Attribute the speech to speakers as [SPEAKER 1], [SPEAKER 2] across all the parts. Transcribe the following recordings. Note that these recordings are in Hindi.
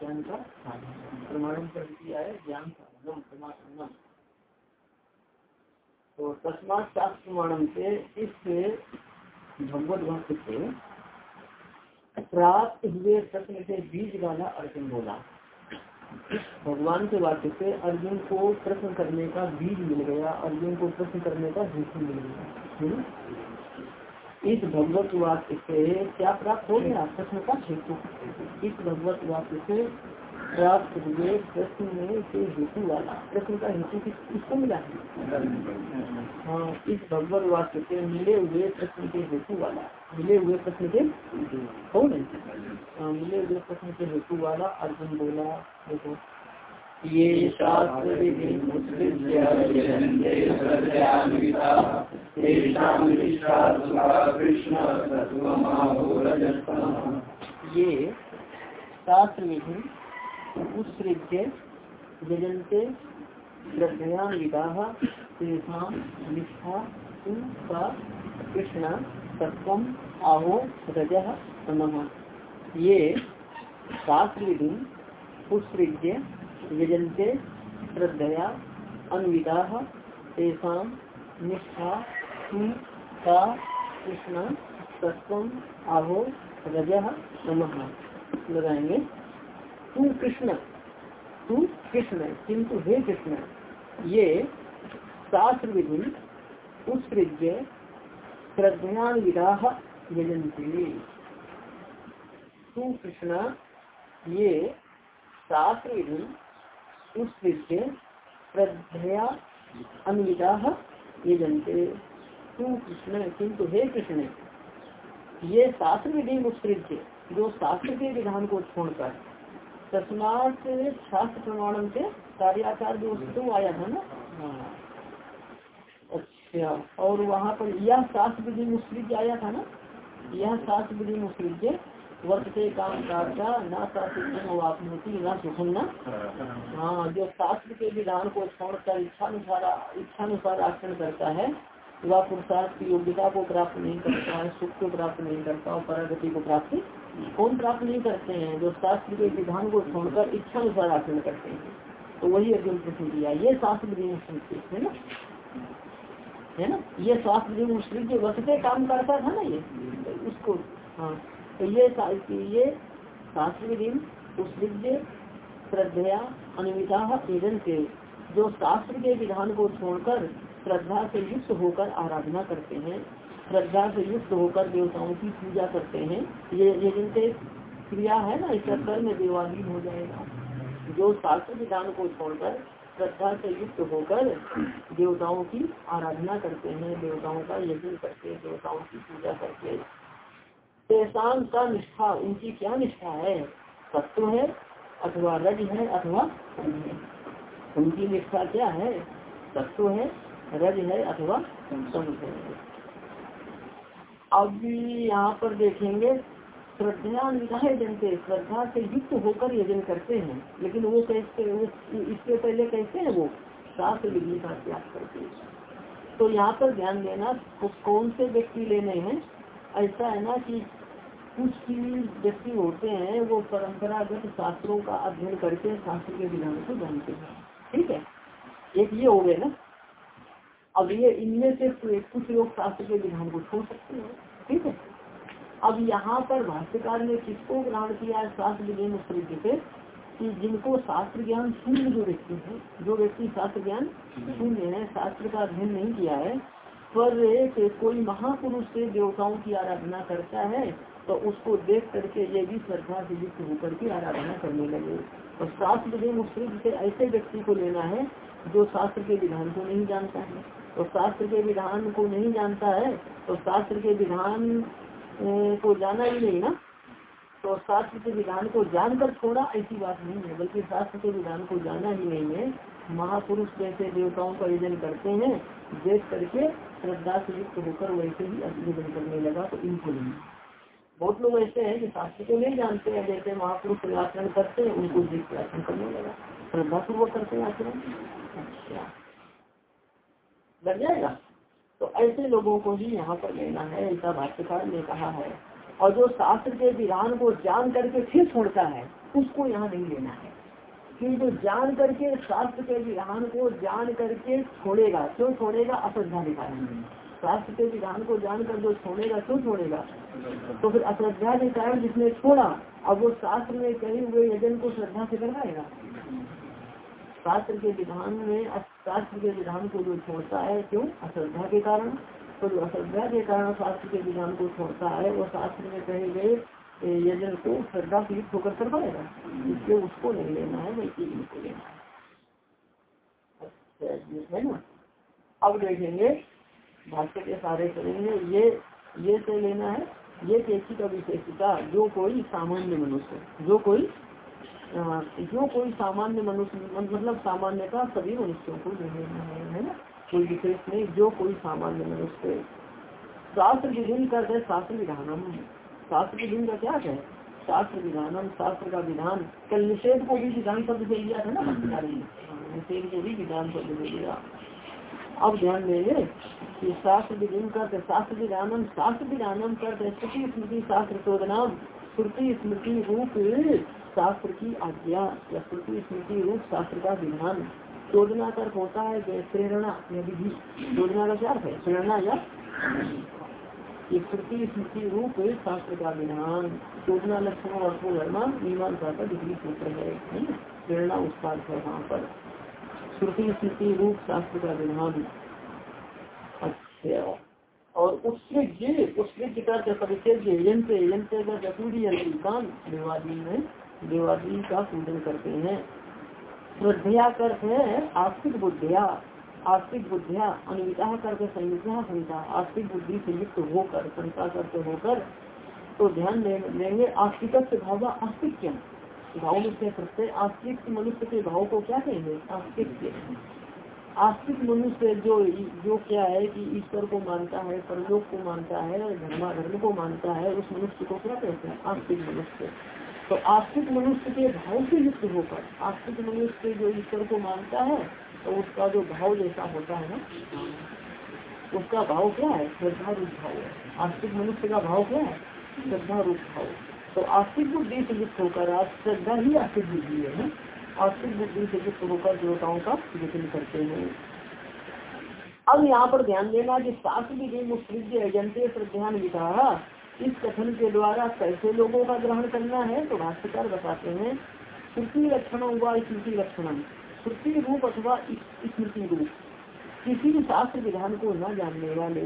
[SPEAKER 1] ज्ञान का प्रमाणन कर दिया है, ज्ञान प्रमाणम तो तस्मात शास्त्र प्रमाणम से इस भगवत भक्त से प्राप्त हुए प्रश्न से बीज वाला अर्जुन बोला। भगवान के वाक्य से अर्जुन को प्रश्न करने का बीज मिल गया, अर्जुन को प्रश्न करने का हेतु मिल गया। इस भगवत वाक्य से क्या प्राप्त हो गया? प्रश्न का हेतु। इस भगवत वाक्य से प्राप्त हुए प्रश्न में से हेतु वाला। प्रश्न का हेतु किस किसको मिला है? हाँ इस भगवत वाक्य से मिले हुए प्रश्न के हेतु वाला। मिले हुए प्रश्न के है? हाँ मिले हुए प्रश्न के हेतु वाला अर्जुन बोला, देखो। ये ये शास्त्र विधि उत्सृज्य यजंते श्रद्धयान्विता। तेषां निष्ठा कृष्ण तत्व आहो रज ये शास्त्र विधि उत्सृज्य यजंते श्रद्धया अन्विदा तेषां निष्ठा का कृष्ण तत्व आहो, रज, नमः। लगाएँगे। तू कृष्ण तू कृष्ण, किंतु हे कृष्ण, ये शास्त्र विधि उत्सृज्य श्रद्धान्विता यजंती तू कृष्ण, ये शास्त्र विधि उत्सृज्य श्रद्धया अन्विता यजंते तू कृष्ण, किंतु हे कृष्ण, ये शास्त्र विधि जो शास्त्र के विधान को छोड़कर, तस्मात शास्त्र प्रमाणन से कार्याचार जो तो आया था ना? हाँ। अच्छा और वहाँ पर यह शास्त्र विधि मुस्लिज आया था ना? यह शास्त्र विधि मुस्लिज वर्ष से काम कार्य न शास्त्री न सुखम न। हाँ जो शास्त्र के विधान को छोड़कर इच्छानुसार इच्छानुसार आचरण करता है वह पुरुषार्थ की योग्यता को प्राप्त नहीं करता है, सुख को प्राप्त नहीं करता और परागति को प्राप्त कौन प्राप्त नहीं करते हैं? जो शास्त्र के विधान को छोड़कर इच्छा अनुसार आचरण करते हैं। तो वही अर्जुन प्रश्न किया, ये शास्त्र है ना? है ना? ये शास्त्र मुस्लिम जो वसते काम करता था ना ये, उसको हाँ। तो ये ये शास्त्र विधि मुस्लिम श्रद्धया, अनिमिता एजन से जो शास्त्र के विधान को छोड़कर श्रद्धा से युक्त होकर आराधना करते हैं। श्रद्धा से युक्त होकर देवताओं की पूजा करते हैं। ये ये जिनसे क्रिया है ना इसका कर्म देवाधीन हो जाएगा। जो शास्त्र विधान को छोड़कर श्रद्धा से युक्त होकर देवताओं की आराधना करते हैं, देवताओं का यज्ञ करके देवताओं की पूजा करके तेसान का निष्ठा उनकी क्या निष्ठा है? सत्व है अथवा रज है अथवा उनकी निष्ठा क्या है? सत्व है, रज है अथवा अब यहाँ पर देखेंगे, श्रद्धा निगाह जनते श्रद्धा से युक्त होकर यजन करते हैं। लेकिन वो कैसे इससे पहले कैसे है वो? शास्त्र विधि का त्याग करते हैं तो यहाँ पर ध्यान देना, कौन से व्यक्ति लेने हैं? ऐसा है ना कि कुछ व्यक्ति होते हैं वो परंपरागत शास्त्रों का अध्ययन करके शास्त्र के विधान को जानते हैं। ठीक है? एक ये हो गए ना। अब ये इनमें से कुछ लोग शास्त्र के विधान को छोड़ सकते हैं। ठीक है? अब यहाँ पर भाष्यकार ने किसको ग्रहण किया है? शास्त्र विधि तरीके से कि जिनको शास्त्र ज्ञान शून्य जो व्यक्ति है जो व्यक्ति शास्त्र ज्ञान शून्य है शास्त्र का अध्ययन नहीं किया है पर कोई महापुरुष से देवताओं की आराधना करता है तो उसको देख करके ये भी श्रद्धा से युक्त होकर के आराधना करने लगे। और शास्त्र विधि मुस्लिम से ऐसे व्यक्ति को लेना है, जो शास्त्र के विधान को नहीं जानता है। तो शास्त्र के विधान को नहीं जानता है तो शास्त्र के विधान को जाना ही नहीं ना। तो शास्त्र के विधान को जानकर छोड़ा ऐसी बात नहीं है, बल्कि शास्त्र के विधान को जाना ही नहीं है। महापुरुष जैसे देवताओं का यजन करते हैं, देख करके श्रद्धा से युक्त होकर वैसे ही यजन करने लगा तो इनको नहीं। बहुत लोग ऐसे हैं कि शास्त्र को नहीं जानते हैं, जैसे महापुरुष आचरण करते हैं, उनको देख के आचरण करने लगा। श्रद्धा पूर्वक करते हैं आचरण? अच्छा। लग जाएगा? तो ऐसे लोगों को ही यहाँ पर लेना है, ऐसा भाष्यकार ने कहा है। और जो शास्त्र के विधान को जान करके फिर छोड़ता है, उसको यहाँ नहीं लेना है। कि जो जान करके शास्त्र के विधान को जान करके छोड़ेगा, क्यों छोड़ेगा? अश्रद्धा के कारण। शास्त्र के विधान को जानकर जो छोड़ेगा, क्यों छोड़ेगा? तो फिर अश्रद्धा के कारण जिसने छोड़ा, अब वो शास्त्र में कहे हुए यजन को श्रद्धा से करवाएगा। शास्त्र के विधान में, शास्त्र के विधान को जो छोड़ता है, क्यों? अश्रद्धा के कारण। तो जो अश्रद्धा के कारण शास्त्र के विधान को छोड़ता है, वो शास्त्र में कहे गए यजन को श्रद्धा से युक्त होकर कर पाएगा इसलिए उसको नहीं लेना है बल्कि इनको लेना है। अच्छा है ना? अब देखेंगे, भाष्य के सारे करेंगे, ये ये से लेना है, ये कैसी का विशेषता, जो कोई सामान्य मनुष्य, जो कोई जो कोई सामान्य मनुष्य मतलब सामान्य का सभी मनुष्यों को लेना है है ना? कोई विशेष नहीं, जो कोई सामान्य मनुष्य, शास्त्र विधि करते शास्त्र विधानम शास्त्र के दिन का क्या है? शास्त्र विधानम शास्त्र का विधान। कल निषेध को भी विधान शब्द से लिया था ना निषेध को भी विधान शब्द से लिया। अब ध्यान देंगे कि शास्त्र विधि करते, शास्त्र विधानम शास्त्र विधानम करते श्रुति स्मृति, शास्त्र शोधनाम, श्रुति स्मृति रूप, शास्त्र की आज्ञा या श्रुति स्मृति रूप, शास्त्र का विधान। शोधना कर होता है प्रेरणा या विधि शोधना का क्या है? प्रेरणा या श्रुति स्मृति रूप शास्त्र का विधान चोदना लक्षण और धर्मा का डिग्री सूत्र है प्रेरणा उत्पाद है वहाँ पर। श्रुति स्मृति रूप शास्त्र का विधान अच्छा और का परिचय का देवादी में देवादी का पूजन करते हैं। श्रद्धया करते हैं, आस्तिक बुद्धिया। आस्तिक बुद्धिया अनुविता करके संयुक्ता संहिता आस्तिक बुद्धि से युक्त होकर संहिता करते होकर तो ध्यान देंगे आस्तिक भाव आस्तिक भाव में से आस्तिक मनुष्य के भाव को क्या कहेंगे? आस्तिक आस्तिक मनुष्य जो जो क्या है कि ईश्वर को मानता है, परलोक को मानता है, धर्मा, धर्म को मानता है, उस मनुष्य को क्या कहते हैं? आस्तिक मनुष्य। तो आस्तिक मनुष्य के भाव से युक्त होकर, आस्तिक मनुष्य जो ईश्वर को मानता है तो उसका जो भाव जैसा होता है ना, उसका भाव क्या है? श्रद्धा रूप भाव है। आस्तिक मनुष्य का भाव क्या है? श्रद्धा रूप भाव। तो आस्तिक बुद्धि से युक्त होकर आज श्रद्धा ही आस्तिक बुद्धि है ना? आस्तिक बुद्धि से युक्त होकर देवताओं का विचन करते हैं। अब यहाँ पर ध्यान देना कि शास्त्र विधि मुस्लिम एजेंटे श्रद्धान विधा इस कथन के द्वारा कैसे लोगों का ग्रहण करना है तो भाष्यकार बताते हैं श्रुति लक्षण हुआ स्मृति लक्षण श्रुति रूप अथवा स्मृति रूप। किसी भी शास्त्र विधान को न जानने वाले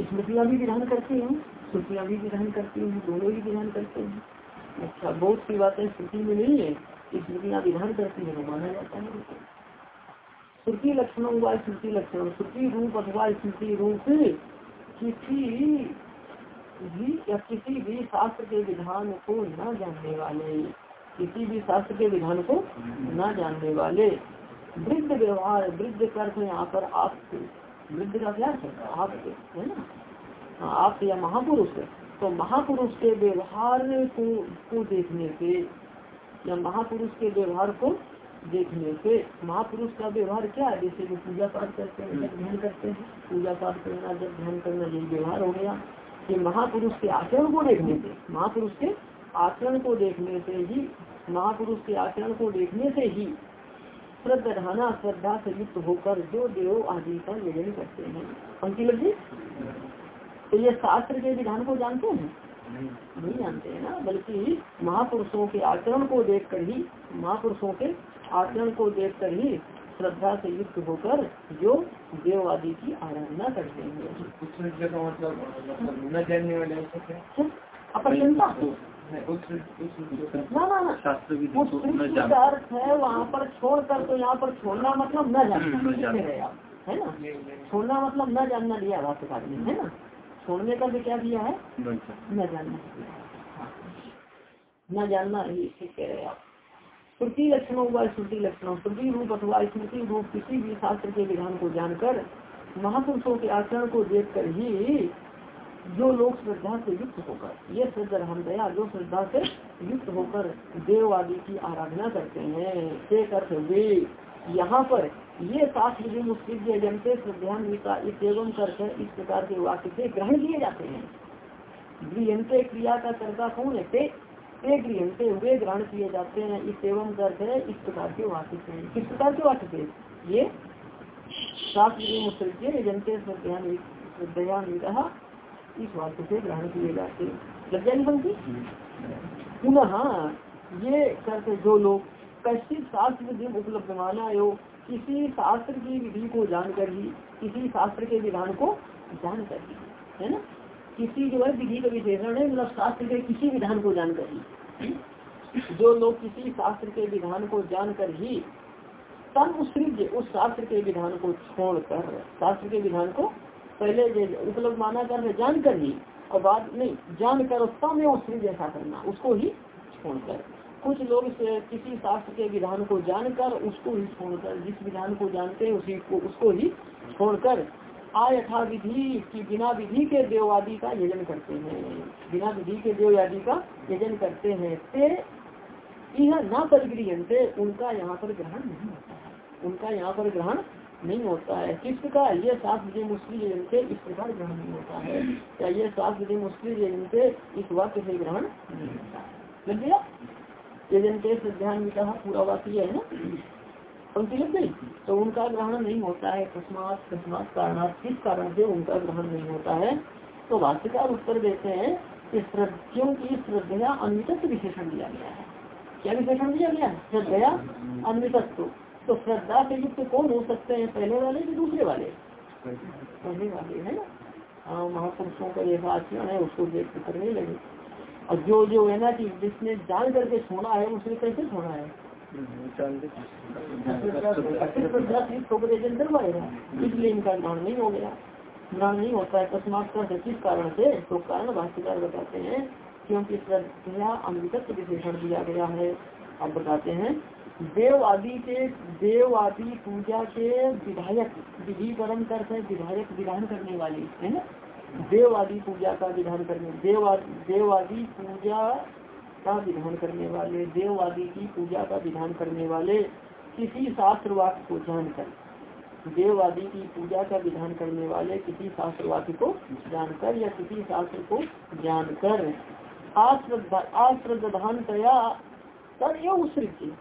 [SPEAKER 1] स्मृतियाँ भी विधान करती हैं श्रुतियाँ भी विधान करती हैं, दोनों ही विधान करते हैं। अच्छा बहुत सी बातें श्रुति में नहीं है स्मृतियाँ विधान करती है माना जाता है। श्रुति लक्षण हुआ स्मृति लक्षण श्रुति रूप अथवा स्मृति रूप, किसी भी या किसी भी शास्त्र के विधान को न जानने वाले। किसी भी शास्त्र के विधान को न जानने वाले। वृद्ध व्यवहार वृद्ध कर यहाँ पर आप वृद्ध का क्या है? आप है ना? हाँ, आप या महापुरुष तो महापुरुष के व्यवहार को को देखने से या महापुरुष के व्यवहार को देखने से महापुरुष का व्यवहार क्या है? जैसे वो पूजा पाठ करते हैं जब ध्यान करते हैं पूजा पाठ करना जब ध्यान करना यही व्यवहार हो गया। कि महापुरुष के आचरण को देखने से महापुरुष के आचरण को देखने से ही महापुरुष के आचरण को देखने से ही श्रद्धा श्रद्धा से युक्त होकर जो देव आदि का निजन करते हैं। पंक्ति लगी तो ये शास्त्र के विधान को जानते हैं? नहीं जानते हैं ना बल्कि महापुरुषों के आचरण को देखकर ही महापुरुषों के आचरण को देखकर ही श्रद्धा से युक्त होकर जो देव आदि की आराधना करते हैं। ना ना ना। अर्थ है वहाँ पर छोड़ कर तो यहाँ पर छोड़ना मतलब न जानना। है ना? छोड़ना मतलब न जानना लिया भाष्यकार ने है ना? छोड़ने का भी क्या दिया है? न जानना। न जानना ही। कह रहे आप। श्रुति लक्षण हुआ श्रुति लक्षण। श्रुति रूप अथवा स्मृति रूप किसी भी शास्त्र के विधान को जानकर महापुरुषों के आचरण को देखकर ही जो लोग श्रद्धा से युक्त होकर, ये श्रद्धा हम दया जो श्रद्धा से युक्त होकर देव आदि की आराधना करते हैं से अर्थ वे यहाँ पर ये शास्त्र भी मुस्लिम जनते करके इस प्रकार के वाक्य से ग्रहण किए जाते हैं। गृहते क्रिया का कर्ता कौन है? गृहते हुए ग्रहण किए जाते हैं इस एवं है इस प्रकार के वाक्य से। किस प्रकार के वाक्य से? ये शास्त्र जनते श्रद्धान्वित इस वाक्य से ग्रहण किए जाते लग जाएगी पंक्ति पुनः ये करते जो लोग कैसे शास्त्र दिन उपलब्ध माना हो, किसी शास्त्र की विधि को जानकर ही, किसी शास्त्र के विधान को जानकर ही, है ना? किसी जो है विधि का विशेषण है मतलब शास्त्र के किसी विधान को जानकर ही। जो लोग किसी शास्त्र के विधान को जानकर ही, तन उस शास्त्र के विधान को छोड़कर, शास्त्र के विधान को पहले उपलब्ध माना कर जानकर ही और बाद नहीं जानकर तम एवं जैसा करना, उसको ही छोड़कर। कुछ लोग किसी शास्त्र के विधान को जानकर, उसको ही छोड़कर, जिस विधान को जानते हैं, उसी को, उसको ही छोड़कर आयथा विधि की बिना विधि के देववादी का यजन करते हैं। बिना विधि के देववादी का यजन करते हैं, ते यह न परिग्रहते उनका यहाँ पर ग्रहण नहीं होता है। उनका यहाँ पर ग्रहण नहीं होता है। किस प्रकार ये सात विजय मुस्लिम जन से इस प्रकार ग्रहण नहीं होता है। क्या ये सात विजय मुस्लिम जन से इस वाक्य से ग्रहण नहीं होता है। लग गया? में कहा, पूरा वाक्य है ना? पंक्ति लग गई? तो उनका ग्रहण नहीं होता है। अकस्मात अकस्मात कारण किस कारण से उनका ग्रहण नहीं होता है? तो भाष्यकार उत्तर देते हैं कि की श्रद्धा अन्वित विशेषण दिया गया है। क्या विशेषण दिया गया श्रद्धा अन्वितत्व। तो श्रद्धा से युक्त कौन हो सकते हैं? पहले वाले कि दूसरे वाले? पहले वाले, है ना? हाँ महापुरुषों का ये आचरण है? उसको देख करने लगे। और जो जो है ना कि जिसने जान करके छोड़ा है उसने कैसे छोड़ा है? इसलिए इनका ज्ञान नहीं हो गया। ज्ञान नहीं होता है। अकस्मात का किस कारण से? तो कारण भाष्यकार बताते हैं, क्योंकि श्रद्धा अमृत विशेषण दिया गया है। अब बताते हैं देव आदि के देव आदि पूजा के विधायक विधि करते, विधायक विधान करने वाले, है ना? देव आदि पूजा का विधान करने, देव देव आदि पूजा का विधान करने वाले देव आदि की पूजा का विधान करने वाले, किसी शास्त्र वाक्य को जानकर देव आदि की पूजा का विधान करने वाले किसी शास्त्र वाक्य को जानकर या किसी शास्त्र को जानकर आश्रद्धानतया तद एवं उसृत्य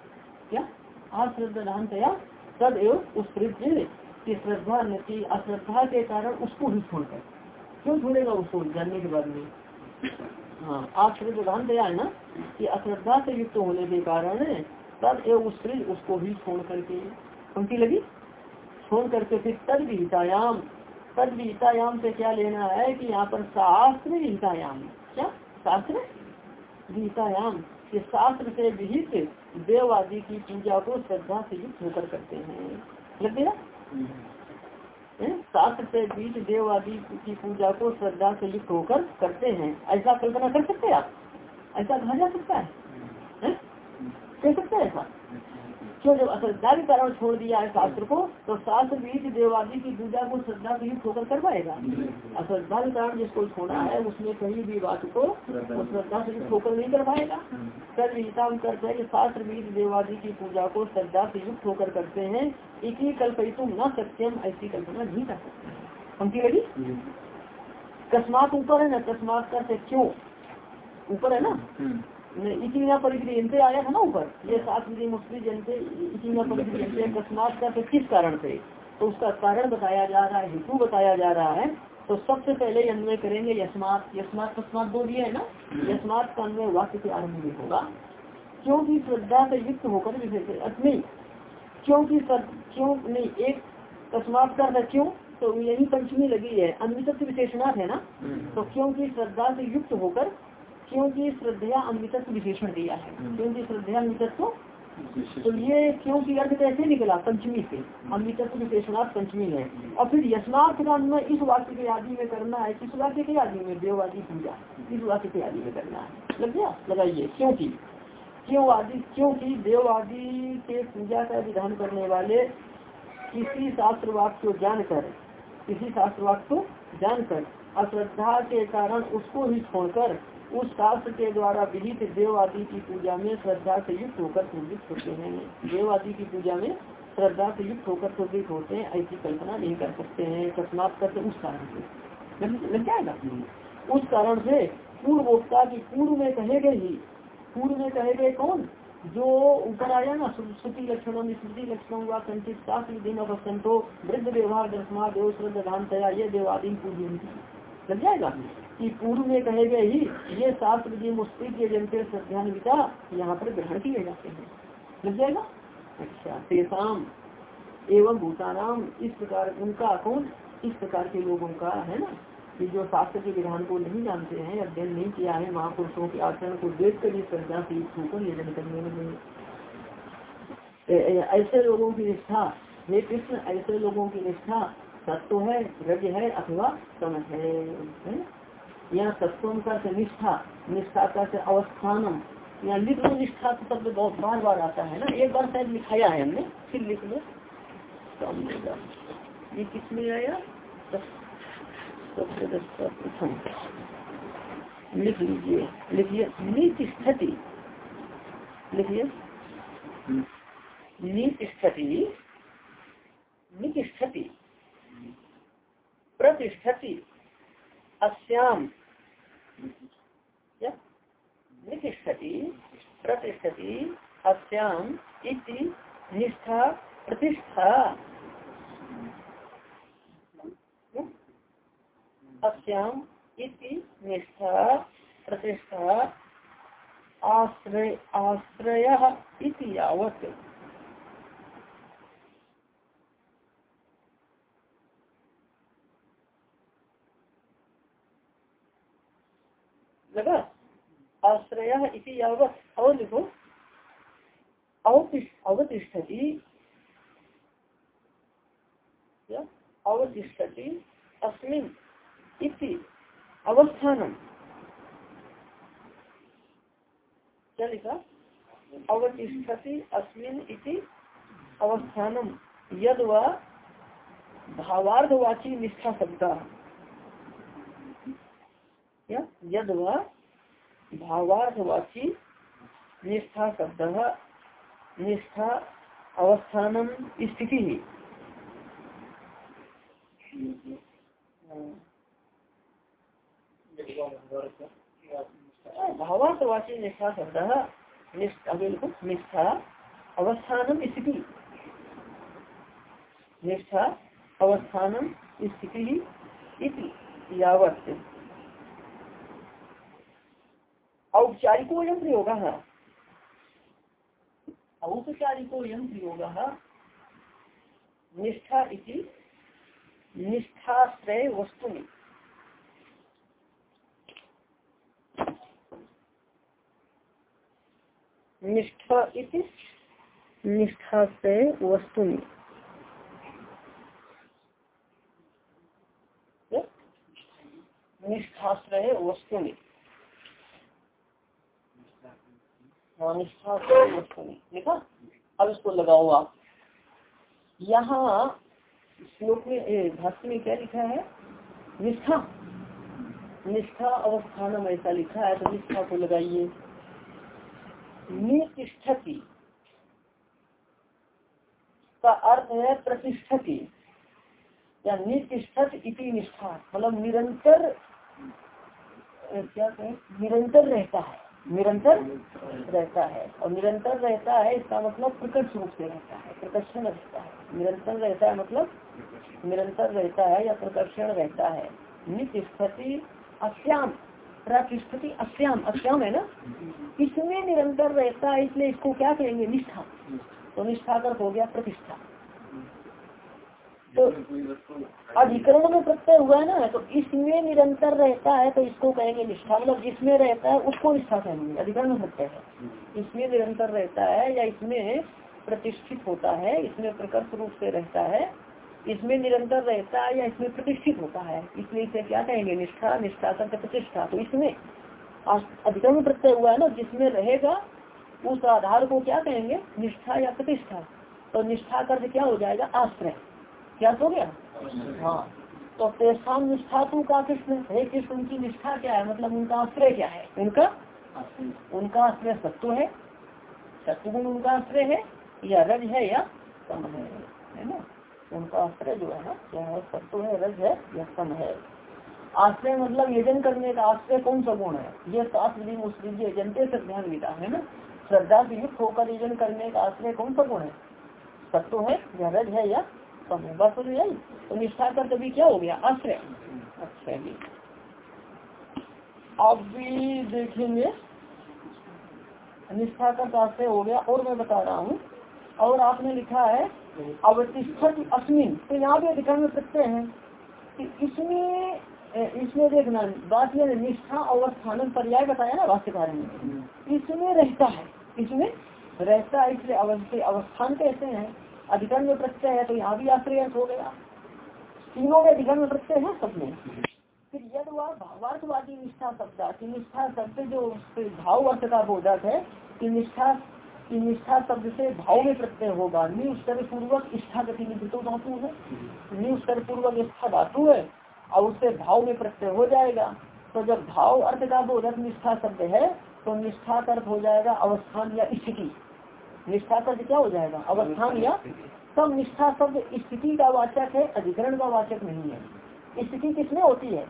[SPEAKER 1] क्या आश्रद्धानतया तद एवं उसृत्य की श्रद्धा की, अश्रद्धा के कारण उसको ही छोड़कर। क्यों छोड़ेगा उसको? जानने के बाद में। हाँ प्रधान दया है ना कि अश्रद्धा से युक्त होने के कारण तद एवं उस उसको भी छोड़ करके पंक्ति लगी? छोड़ करके फिर तद विहितायाम तद विहितायाम से क्या लेना है कि यहाँ पर शास्त्र विहितायाम क्या? शास्त्र? विहितायाम शास्त्र से विहित देव आदि की पूजा को श्रद्धा से युक्त होकर करते हैं। लग गया शास्त्र से बीच देव आदि की पूजा को श्रद्धा से युक्त होकर करते हैं। ऐसा कल्पना कर सकते हैं आप? ऐसा कहा जा सकता है, है? कह सकते हैं ऐसा? क्यों जब अश्रद्धा के कारण छोड़ दिया है शास्त्र को तो शास्त्र बीच देवादी की पूजा को श्रद्धा युक्त होकर कर पाएगा अश्रद्धा के कारण जिसको छोड़ा है उसमें कहीं भी बात को श्रद्धा से होकर नहीं कर पाएगा कर गीता करते हैं कि शास्त्र बीज देवादी की पूजा को श्रद्धा से युक्त होकर करते हैं। एक ही कल्पितुम न सत्यम, ऐसी कल्पना नहीं कर सकते। पंक्ति लगी कस्मात ऊपर है ना, कस्मात करते क्यों? ऊपर है ना? इसी परिक्रियंते आया था ना ऊपर? ये सात विधि मुस्लिम जनते इसी परिक्रियंते अकस्मात का तो किस कारण से? तो उसका कारण बताया जा रहा है हेतु बताया जा रहा है। तो सबसे पहले अन्वय करेंगे यशमात यशमात तस्मात दो दिया है ना? यशमात का अन्वय वाक्य के आरंभ में होगा। क्योंकि श्रद्धा से युक्त होकर नहीं क्योंकि क्यों नहीं एक तस्मात का क्यों? तो यही पंचमी लगी है अन्वित विशेषणार्थ है ना? तो क्योंकि श्रद्धा से युक्त होकर क्योंकि श्रद्धा अमृतत्व विशेषण दिया है। हम्म। क्योंकि श्रद्धा अमृतत्व तो ये क्योंकि अर्थ कैसे निकला पंचमी से। अमृतत्व विशेषणार्थ पंचमी है। और फिर यशनार्थ का अन्वय इस वाक्य के आदि में करना है किस वाक्य के आदि में देववादी पूजा इस वाक्य के आदि में करना है। लग गया? लगाइए। क्योंकि क्यों आदि क्योंकि देव आदि के पूजा का विधान करने वाले किसी शास्त्र वाक्य को जानकर किसी शास्त्र वाक्य को जानकर अश्रद्धा के कारण उसको ही छोड़कर उस शास्त्र के द्वारा विहित देव आदि की पूजा में श्रद्धा से युक्त होकर प्रवृत्त होते हैं। देव आदि की पूजा में श्रद्धा से युक्त होकर प्रवृत्त होते हैं, ऐसी कल्पना नहीं कर सकते हैं। अकस्मात करते उस कारण से। लग जाएगा उस कारण से पूर्वोक्ता की पूर्व में कहे गए ही, पूर्व में कहे गए कौन? जो ऊपर आया ना श्रुति लक्षणों में स्मृति लक्षणों व संचित शास्त्र दिन संतो, वृद्ध व्यवहार दर्शमा देव श्रद्धान तया ये देवादीन पूजी लग जाएगा कि पूर्व में कहे गए ही ये शास्त्र जी मुस्तिक के जनते श्रद्धान्विता यहाँ पर ग्रहण किए जाते हैं। लग जाएगा? अच्छा तेसाम एवं भूतानाम, इस प्रकार उनका कौन? इस प्रकार के लोगों का, है ना? कि जो शास्त्र के विधान को नहीं जानते हैं, अध्ययन नहीं किया है, महापुरुषों के आचरण को देख कर ही श्रद्धा से युक्त होकर ये करने लगे ऐसे लोगों की निष्ठा, हे कृष्ण, ऐसे लोगों की निष्ठा, सत्व है, रज है अथवा सम है यहाँ सत्वम का से निष्ठा निष्ठा का से अवस्थानम यहाँ लिख लो निष्ठा तो शब्द बहुत बार बार आता है ना, एक बार शायद लिखाया है हमने, फिर लिख लो। ये किसमें आया? प्रथम। लिख लीजिए। लिखिए नीति स्थिति लिखिए। नीति स्थिति स्थिति प्रतिष्ठति। अस्याम। प्रतिष्ठति अस्याम इति निष्ठा प्रतिष्ठा। अस्याम इति निष्ठा प्रतिष्ठा आश्रय आश्रय इति यावत। लगा। आश्रय इति यावत और लिखो अवतिष्ठति। अवतिष्ठति अस्मिन इति अवस्थानम। क्या लिखा? अवतिष्ठति अस्मिन इति अवस्थानम। यद व निष्ठा शब्द। क्या यद व भावार्थवाची निष्ठा शब्द, निष्ठा अवस्थानम स्थिति। ही भावार्थवाची निष्ठा शब्द, निष्ठा अवस्थान स्थिति। निष्ठा अवस्थान स्थिति यावत। औपचारिको यम प्रयोग औपचारिको यम प्रयोग निष्ठा इति निष्ठाश्रय वस्तु निष्ठा इति निष्ठा से वस्तु निष्ठाश्रय वस्तु हाँ निष्ठा से वस्तु लिखा अब इसको लगाओ आप। यहाँ श्लोक में भाष्य में क्या लिखा है? निष्ठा। निष्ठा अवस्थान ऐसा लिखा है तो निष्ठा को लगाइए। निष्ठति का अर्थ है प्रतिष्ठति। या निष्ठत इति निष्ठा मतलब निरंतर क्या कहें? निरंतर रहता है। निरंतर रहता है। और निरंतर रहता है, इसका मतलब प्रकट रूप से रहता है, प्रकर्षण रहता है। निरंतर रहता है मतलब निरंतर रहता है या प्रकर्षण रहता है। नित्य स्थिति अश्याम, प्रतिष्ठति अश्याम अश्याम है ना? इसमें निरंतर रहता है, इसलिए इसको क्या कहेंगे? निष्ठा। तो निष्ठा कर हो गया प्रतिष्ठा। तो अधिकरण में प्रत्यय हुआ है ना तो इसमें निरंतर रहता है तो इसको कहेंगे निष्ठा। मतलब जिसमें रहता है उसको निष्ठा कहेंगे अधिकरण में प्रत्यय है। इसमें निरंतर रहता है या इसमें प्रतिष्ठित होता है इसमें प्रकट रूप से रहता है इसमें निरंतर रहता है या इसमें प्रतिष्ठित होता है। इसलिए इसे क्या कहेंगे? निष्ठा निष्ठा करके प्रतिष्ठा। तो इसमें अधिकरण प्रत्यय हुआ है ना जिसमें रहेगा उस आधार को क्या कहेंगे? निष्ठा या प्रतिष्ठा। तो निष्ठा कर क्या हो जाएगा? आश्रय। क्या हो गया? हाँ। तो तेसाम निष्ठा तू का कृष्ण है कृष्ण, उनकी निष्ठा क्या है? मतलब उनका आश्रय क्या है? उनका? उनका आश्रय सत्व है। सत्वगुण उनका आश्रय है, या रज है, या सम है। ना? उनका आश्रय जो है ना क्या है सत्व है, रज है, या सम है। आश्रय मतलब यजन करने का आश्रय कौन सा गुण है? ये शास्त्र मुस्लिम जी जनते से ध्यान मिला है ना? श्रद्धा से युक्त होकर यजन करने का आश्रय कौन सा गुण है? सत्व है, या रज है, या कम है बस तो निष्ठा कर कभी क्या हो गया? आश्रय। अच्छा जी अब भी देखेंगे। निष्ठा का आश्रय हो गया। और मैं बता रहा हूँ। और आपने लिखा है अवतिष्ठत अस्मिन। तो यहाँ भी अधिकार में सकते हैं कि इसमें इसमें देखना बात यह निष्ठा अवस्थान पर्याय बताया ना भाष्यकार ने इसमें रहता है। इसमें रहता है इसलिए अवस्थान कहते हैं? अधिकरण में प्रत्यय है तो यहाँ भी आश्रय हो गया। तीनों में अधिकरण में प्रत्यय है सब में फिर यद वह भावार्थवादी निष्ठा शब्द की निष्ठा शब्द जो भाव अर्थ का बोधक है, कि निष्ठा, की निष्ठा शब्द से भाव में प्रत्यय होगा। निस्तर पूर्वक इष्ठा गतिविधि तो धातु है। निस्तर पूर्वक इष्ठा धातु है, और उससे भाव में प्रत्यय हो जाएगा। तो जब भाव अर्थ का बोधक निष्ठा शब्द है तो निष्ठा अर्थ हो जाएगा अवस्थान या स्थिति। निष्ठा शब्द क्या हो जाएगा? अवस्थान या सब निष्ठा शब्द स्थिति का वाचक है, अधिकरण का वाचक नहीं है। स्थिति किसमें होती है?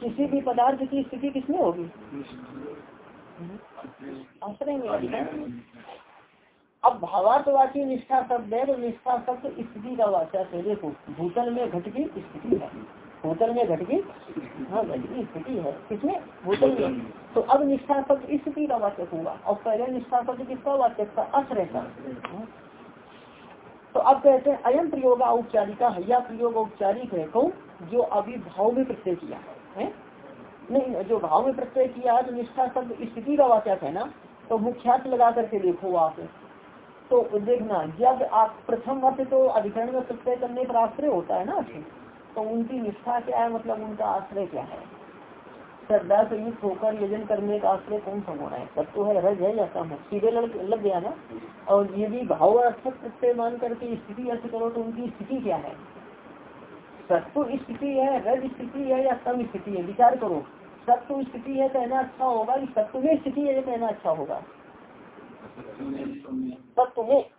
[SPEAKER 1] किसी भी पदार्थ की स्थिति किसमें होगी? अब भावार्थवाची निष्ठा शब्द है तो निष्ठा शब्द स्थिति का वाचक है। देखो, भूतल में घट की स्थिति है। भूतल में घट की हाँ घट की स्थिति है। किसमें? भूतल में। तो अब निष्ठा शब्द स्थिति का वाचक होगा। और पहले निष्ठा शब्द किसका वाचक था? आश्रय का तो अब कहते हैं अयम प्रयोग औपचारिका है या प्रयोग औपचारिक है कौन जो अभी भाव में प्रत्यय किया है। नहीं जो भाव में प्रत्यय किया है तो निष्ठा शब्द स्थिति का वाचक है ना? तो मुख्यात लगा करके देखो आप। तो देखना जब आप प्रथम अर्थ तो अधिकरण में प्रत्यय करने पर आश्रय होता है ना? तो उनकी निष्ठा क्या है? मतलब उनका आश्रय क्या है? श्रद्धा से युक्त होकर यजन करने का आश्रय कौन सा होना है? सब तो है रज है, या है? सीधे लग गया ना? और यदि भाव अर्थ प्रत्यय मान करके स्थिति अर्थ करो तो उनकी स्थिति क्या है? सत्व स्थिति है, रज स्थिति है, या कम स्थिति है? विचार करो। सत्व स्थिति है, कहना अच्छा होगा कि सत्व में स्थिति है, कहना अच्छा होगा। तत्व में।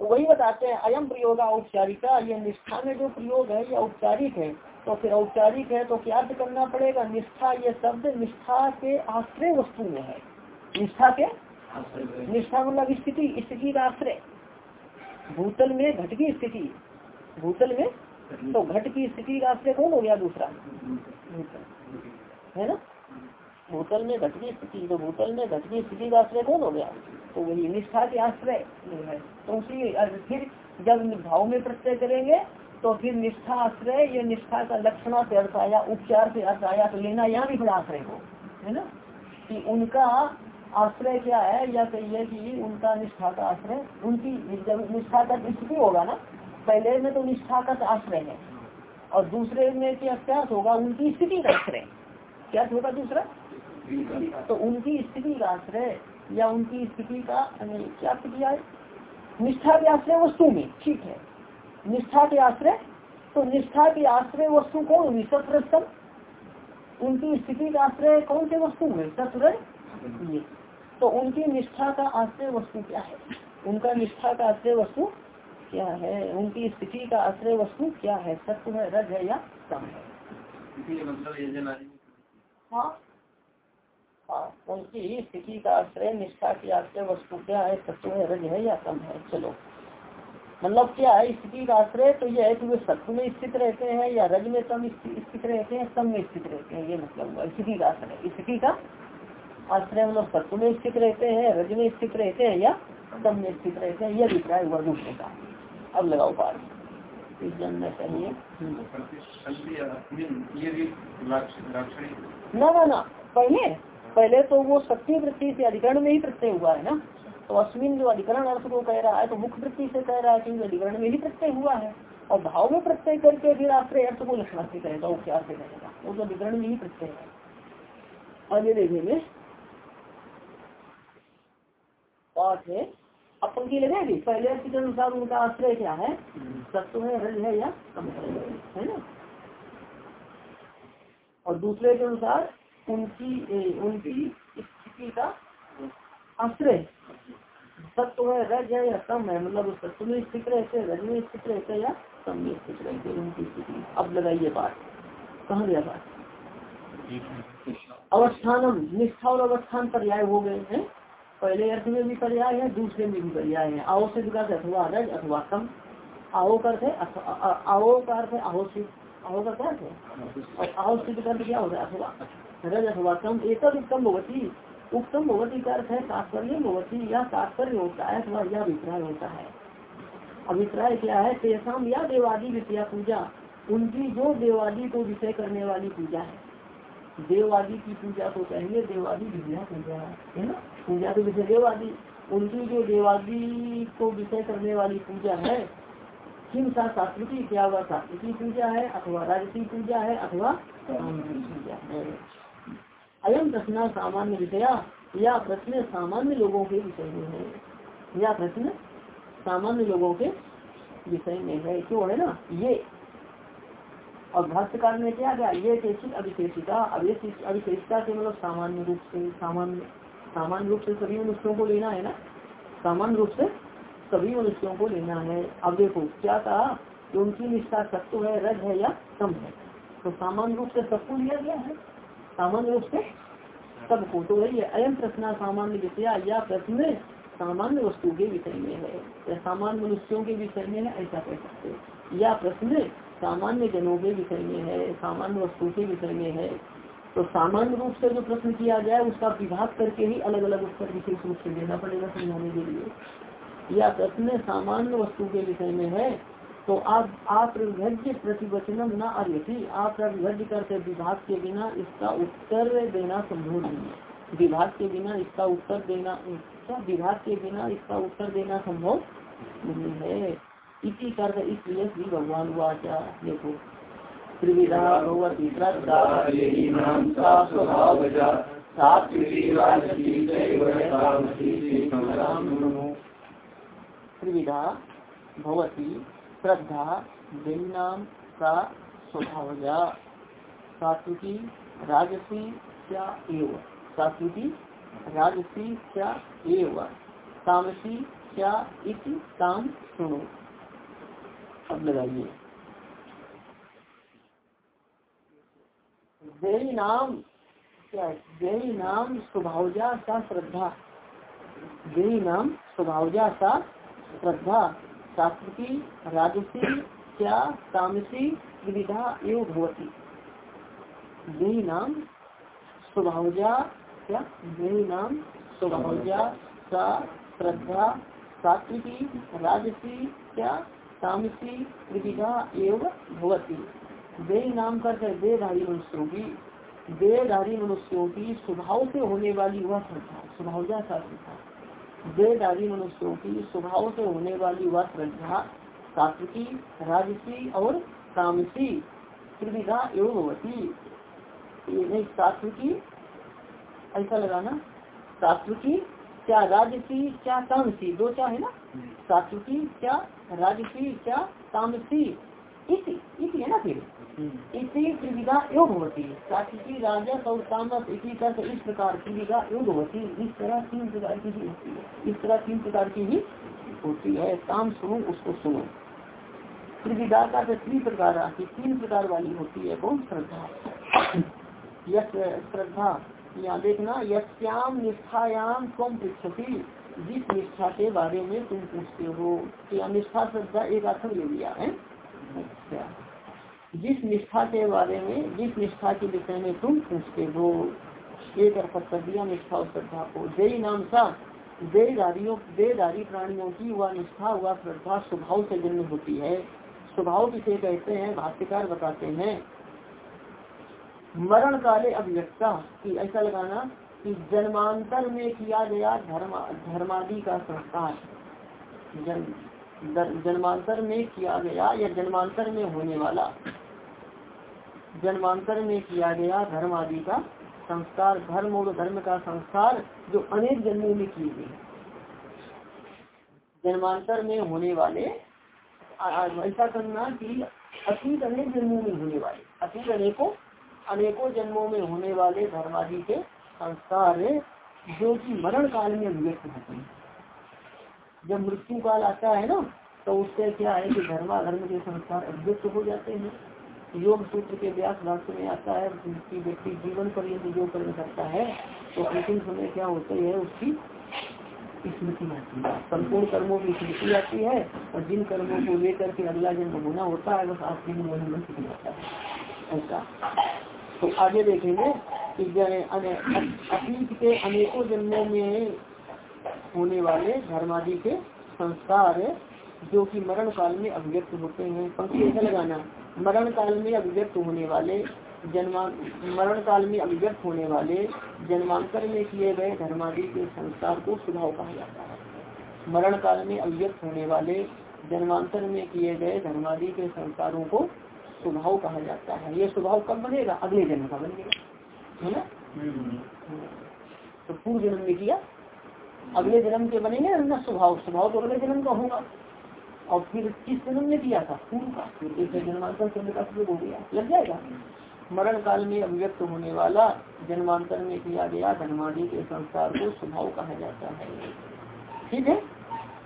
[SPEAKER 1] तो वही बताते हैं अयम प्रयोग औपचारिका ये निष्ठा में जो प्रयोग है या औपचारिक है। तो फिर औपचारिक है तो क्या अर्थ करना पड़ेगा? निष्ठा ये शब्द निष्ठा के आश्रय वस्तु में है। निष्ठा के निष्ठा मतलब स्थिति स्थिति का आश्रय। भूतल में घट की स्थिति। भूतल में तो घट की स्थिति का आश्रय कौन हो गया दूसरा? है ना? भूतल में घट की स्थिति तो भूतल में घट की स्थिति का आश्रय कौन हो गया? तो वही निष्ठा के आश्रय। तो उसी फिर जब भाव में प्रत्यय करेंगे तो फिर निष्ठा आश्रय, या निष्ठा का लक्षणा से अर्थ आया, उपचार से अर्थ आया तो लेना यहाँ भी बड़ा आश्रय हो है ना? कि उनका आश्रय क्या है? या कहिए कि उनका निष्ठा का आश्रय, उनकी जब निष्ठा का स्थिति होगा ना, पहले में तो निष्ठा का आश्रय है, और दूसरे में क्या क्या होगा? उनकी स्थिति का आश्रय। क्या होगा दूसरा? तो उनकी स्थिति का आश्रय या उनकी स्थिति का क्या किया है निष्ठा के आश्रय वस्तु में ठीक है। निष्ठा के आश्रय तो निष्ठा के आश्रय वस्तु कौन होगी सत्र उनकी स्थिति का आश्रय कौन से वस्तु में? सत्र तो उनकी निष्ठा का आश्रय वस्तु क्या है? उनका निष्ठा का आश्रय वस्तु क्या है? उनकी स्थिति का आश्रय वस्तु क्या है? सत्य है रज है या कम है? मतलब हाँ हाँ। उनकी स्थिति का आश्रय निष्ठा की आश्रय वस्तु क्या है? सत्व है रज है या कम है चलो। मतलब क्या है स्थिति का आश्रय? तो यह है कि वे सत्व में स्थित रहते हैं या रज में कम स्थित रहते हैं सम में स्थित रहते हैं ये मतलब हुआ स्थिति का आश्रय। स्थिति का आश्रय मतलब सत्व में स्थित रहते हैं रज में स्थित रहते हैं या सम में स्थित रहते हैं यह अभिप्राय हुआ दूसरे का। अब लगाओ पार जानना चाहिए। ना ना ना पहले पहले तो वो सत्य वृत्ति से अधिकरण में ही प्रत्यय हुआ है ना? तो अश्विन जो अधिकरण अर्थ को कह रहा है तो मुख्य वृत्ति से कह रहा है कि अधिकरण में ही प्रत्यय हुआ है। और भाव में प्रत्यय करके फिर आश्रय अर्थ को लक्षण से कहेगा, वो क्या से कहेगा? वो तो अधिकरण में ही प्रत्यय है। आगे देखेंगे पाठ है अब पंक्ति लगेगी पहले अर्थ के अनुसार उनका आश्रय क्या है? सत्य है रज है या है ना? और दूसरे के अनुसार उनकी उनकी स्थिति का आश्रय। सत्व है, रज है या कम है मतलब सत्व में स्थित रहते रज में स्थित रहते या कम में स्थित रहते उनकी स्थिति। अब लगाइए बात। कहा गया था अवस्थानम, निष्ठा और अवस्थान पर्याय हो गए हैं। पहले अर्थ में भी पर्याय है, दूसरे में भी पर्याय है। आओ से विकास अथवा रज, अथवा कम आओ करते आओ का अर्थ है अहो अहो का क्या है? और सिद्ध का क्या होता है, अथवा रज अथवा कम एक उत्तम भगवती उत्तम भगवती का अर्थ है तात्पर्य भगवती या तात्पर्य होता है अथवा यह अभिप्राय होता है। अभिप्राय क्या है? तेसाम या देवादी विद्या पूजा। उनकी जो देवादी को विषय करने वाली पूजा है। देववादी की पूजा को कहेंगे देवादी विद्या पूजा, है ना? पूजा तो विषय देवादी। उनकी जो देवादी को विषय करने वाली पूजा है, किम सा सात्विकी, क्या वह सात्विकी पूजा है, अथवा राजसी पूजा है, अथवा पूजा है। अयम प्रश्न सामान्य विषया, या प्रश्न सामान्य लोगों के विषय में है। या प्रश्न सामान्य लोगों के विषय में है। क्यों है ना? ये और भाष्यकार में क्या गया, ये चेषित अविशेषिता अविशेषता से मतलब सामान्य रूप से, सामान्य सामान्य रूप से सभी मनुष्यों को लेना है ना? सामान्य रूप से सभी मनुष्यों को लेना है। अब देखो, क्या कहा कि उनकी निष्ठा सत्व है, रज है या कम है। तो सामान्य रूप से सबको लिया गया है। सामान्य रूप से सबको तो वही अयम प्रश्न सामान्य विषय या प्रश्न सामान्य वस्तु के विषय में है। या सामान्य मनुष्यों के विषय में है, ऐसा कह सकते या प्रश्न सामान्य जनों के विषय में है, सामान्य वस्तु के विषय में है। तो सामान्य रूप से जो प्रश्न किया जाए, उसका विभाग करके ही अलग अलग उत्तर विशेष रूप से देना पड़ेगा समझाने के लिए। या प्रश्न सामान्य वस्तु के विषय में है तो आप आप प्रतिवचनम न अर्यथी आप विभज्य करते विभाग के बिना इसका उत्तर देना संभव नहीं है। विभाग के बिना इसका उत्तर देना विभाग के बिना इसका उत्तर देना संभव नहीं है। इसी कर इसलिए श्री भगवान वाचा देखो त्रिविधा त्रिविधा भवती श्रद्धा, भिन्ना सा स्वभावजा। सात्विकी, राजसी क्या एव। सात्विकी, राजसी क्या एव। तामसी क्या इति ताम सुनो। अब लगाइए। देवी नाम, क्या देवी नाम स्वभावजा सा श्रद्धा। देवी नाम स्वभावजा सा श्रद्धा। सात्विकी राजसी, क्या, तामसी विविधा एवं भवती। देवी नाम स्वभावजा, क्या? देवी नाम स्वभावजा, सा, श्रद्धा, सात्विकी, राजसी, क्या? तामसी, त्रिविधा एवं भवती। दे नाम करके देहधारी मनुष्यों की। देहधारी मनुष्यों की स्वभाव से होने वाली वह श्रद्धा स्वभाव श्रद्धा देहधारी मनुष्यों की स्वभाव से होने वाली वह श्रद्धा सात्विकी राजसी और तामसी त्रिविधा एवं नहीं सात्विकी ऐसा लगाना। सात्विकी क्या राजसी क्या तामसी दो क्या है ना? सात्विकी क्या राजसी क्या तामसी। इति इति है ना फिर? इसी त्रिविधा योग होती है। राजस और तामस इसी तरह इस प्रकार त्रिविधा योग होती है। इस तरह तीन प्रकार की भी होती है। इस तरह तीन प्रकार की भी होती है। काम सुनो उसको सुनो। त्रिविधा का तो तीन प्रकार की तीन प्रकार वाली होती है कौन? श्रद्धा। यश श्रद्धा। यहाँ देखना यश्याम निष्ठायाम तुम पृछती जिस निष्ठा के बारे में तुम पूछते हो। क्या निष्ठा श्रद्धा एक अर्थ ले लिया है। अच्छा। जिस निष्ठा के बारे में, जिस निष्ठा के विषय में तुम पूछते हो, एक अर्थ निष्ठा और श्रद्धा को। जय नाम सा देहधारियों देहधारी प्राणियों की वह निष्ठा वह श्रद्धा स्वभाव से जन्म होती है। स्वभाव किसे कहते हैं? भाष्यकार बताते हैं। मरण काले अभिव्यक्ता की ऐसा लगाना कि जन्मांतर में किया गया धर्म, धर्मादि का संस्कार। जन्मांतर में किया गया या जन्मांतर में होने वाला? जन्मांतर में किया गया धर्म आदि का संस्कार, धर्म और धर्म का संस्कार जो अनेक जन्मों में किए गए जन्मांतर में होने वाले ऐसा करना कि अतीत अनेक जन्मों में होने वाले, अतीत अनेकों अनेकों जन्मों में होने वाले धर्मादि के संस्कार जो कि मरण काल में अभिव्यक्त होते हैं। जब मृत्यु काल आता है ना तो उससे क्या है कि धर्मा धर्म के संस्कार अभिव्यक्त हो जाते हैं। योग सूत्र के व्यास भाष्य में आता है कि व्यक्ति जीवन पर यदि योग करना सकता है तो अंतिम समय क्या होता है, उसकी स्मृति आती है। संपूर्ण कर्मों की स्मृति आती है, और जिन कर्मों को लेकर के अगला जन्म होना होता है, बस आपके मन सीख जाता है। ऐसा। तो आगे देखेंगे कि अतीत के अनेकों जन्मों में होने वाले धर्मादि के संस्कार जो कि मरण काल में अभिव्यक्त होते हैं। पंक्ति ऐसा लगाना मरण काल में अभिव्यक्त होने वाले जन्मा मरण काल में अभिव्यक्त होने वाले जन्मांतर में किए गए धर्मादि के संस्कार को स्वभाव कहा जाता है। मरण काल में अभिव्यक्त होने वाले जन्मांतर में किए गए धर्मादि के संस्कारों को स्वभाव कहा जाता है। ये स्वभाव कब बनेगा? अगले जन्म का बनेगा। है ना? तो पूर्व जन्म में किया? अगले जन्म के बनेंगे ना स्वभाव स्वभाव तो अगले जन्म का होगा। और फिर किस जन्म में किया था? का। जन्मांतर शब्द का प्रयोग हो गया। लग जाएगा? मरण काल में अभिव्यक्त होने वाला जन्मांतर में किया गया धर्मादि के संस्कार को स्वभाव कहा जाता है। ठीक है?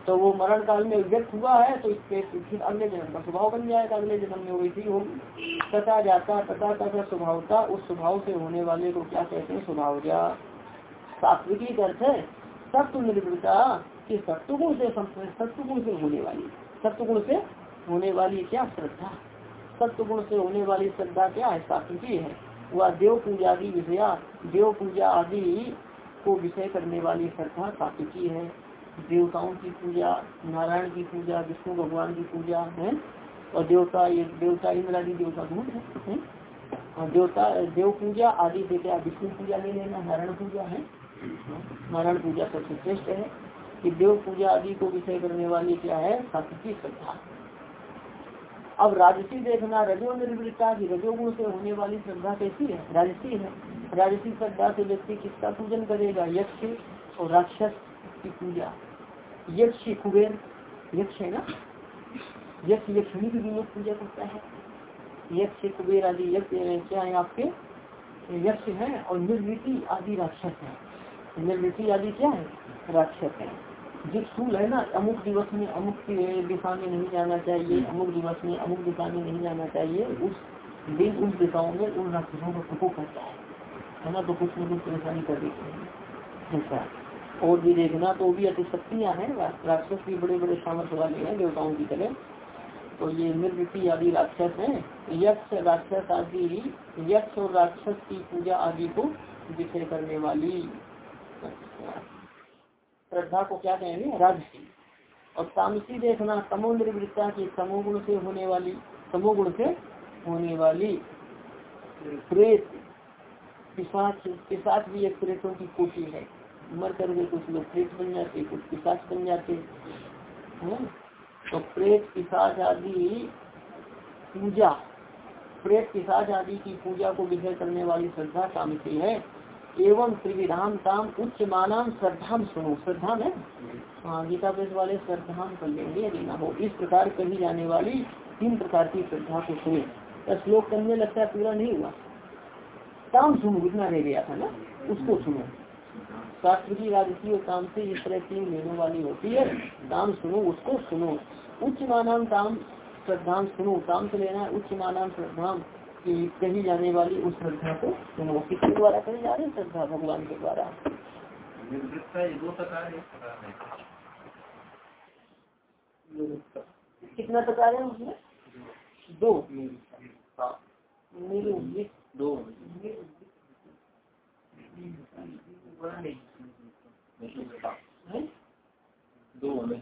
[SPEAKER 1] तो वो मरण काल में अभिव्यक्त हुआ है तो इसके फिर अगले जन्म का स्वभाव बन जाएगा। अगले जन्म में वैसी होगी। तथा जाता, तथा तथा स्वभावता उस स्वभाव से होने वाले को क्या कहते हैं? स्वभाव जा सात्विकी अर्थ है। सत्व निर्भरता की सत्वगुण से सत्वगुण से होने वाली। सत्वगुण से होने वाली क्या श्रद्धा? सत्य गुण से होने वाली श्रद्धा क्या है? सात्विकी है वह देव पूजा आदि विषया देव पूजा आदि को विषय करने वाली श्रद्धा सात्विकी है देवताओं की पूजा, नारायण की पूजा, विष्णु भगवान की पूजा, है? और देवता ये देवता इंद्र आदि देवता गुण है। और देवता देव पूजा आदि क्या विष्णु पूजा ले लेना, नारायण पूजा, है? नारायण पूजा सबसे श्रेष्ठ है कि देव पूजा आदि को विषय करने वाली क्या है? सात्विकी श्रद्धा। अब राजसी देखना रजो निर्वृत्ता की रजोगुण से होने वाली श्रद्धा कैसी है? राजसी है। राजसी श्रद्धा से व्यक्ति किसका पूजन करेगा? यक्ष और राक्षस की पूजा। यक्ष कुबेर। यक्ष है ना? यक्ष यक्षणी की भी पूजा करता है। यक्ष कुबेर आदि यक्ष क्या है आपके? यक्ष है और निर्वृति आदि राक्षस है। निर्वृति आदि क्या है? राक्षस है। जो फूल है ना, अमुक दिवस में अमुक दिशा में नहीं जाना चाहिए, अमुक दिवस में अमुक दिशा में नहीं जाना चाहिए, उस दिन, उस दिशाओं में उन राक्षसों का प्रकोप करता है। है ना तो कुछ न कुछ परेशानी कर देते हैं। ऐसा। और भी देखना तो भी अतिशक्तियाँ हैं राक्षस भी बड़े बड़े सामर्थ्य वाले हैं, देवताओं की तरह। तो ये निर्वृति आदि राक्षस हैं, यक्ष राक्षस आदि, यक्ष और राक्षस की पूजा आदि को विषय करने वाली श्रद्धा को क्या कहेंगे? राजसी। और तामसी देखना तमो निर्वृत्ता की तमोगुण से होने वाली तमोगुण से होने वाली प्रेत पिशाच पिशाच भी एक प्रेतों की कोटि है। मर करके कुछ लोग प्रेत बन जाते, कुछ पिशाच बन जाते। हैं? तो प्रेत, पिशाच आदि पूजा, प्रेत, पिशाच आदि की पूजा को विजय करने वाली श्रद्धा तामसी है। एवं त्रिविधान ताम उच्च मानाम श्रद्धा सुनो। श्रद्धा में हाँ गीता प्रेस वाले श्रद्धा कर लेंगे, यदि ना हो। इस प्रकार कही जाने वाली तीन प्रकार की श्रद्धा को सुने। श्लोक करने लगता है, पूरा नहीं हुआ। ताम सुनो इतना रह गया था ना, उसको सुनो। शास्त्र की राजसी और काम से इस तरह तीन लेने वाली होती है ताम सुनो, उसको सुनो। उच्च मानाम ताम श्रद्धा सुनो ताम से लेना उच्च मानाम श्रद्धा कि कही जाने वाली उस श्रद्धा को सुनो किसके द्वारा कही जा रही श्रद्धा भगवान के द्वारा। कितना प्रकार है उसमें? दो। हाँ? दो दो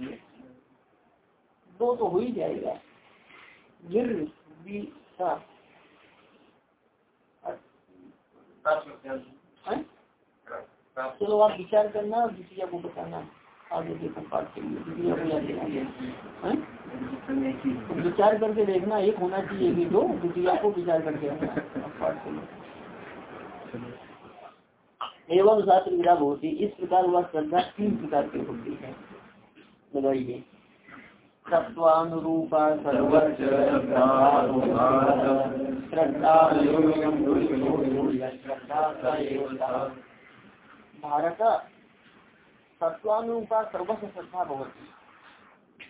[SPEAKER 1] दो तो हो ही जाएगा। निर्विसा चलो आप विचार करना और द्वितीय को बताना आगे देखो पाठ के लिए द्वितीय को याद दिलाना विचार करके देखना एक होना चाहिए भी दो द्वितीय को विचार करके पाठ के एवं शास्त्र विधा होती इस प्रकार वह श्रद्धा तीन प्रकार की होती है। लगाइए तत्वानुरूपा भारत तत्वानुरूपा सर्वस्व श्रद्धा भवती।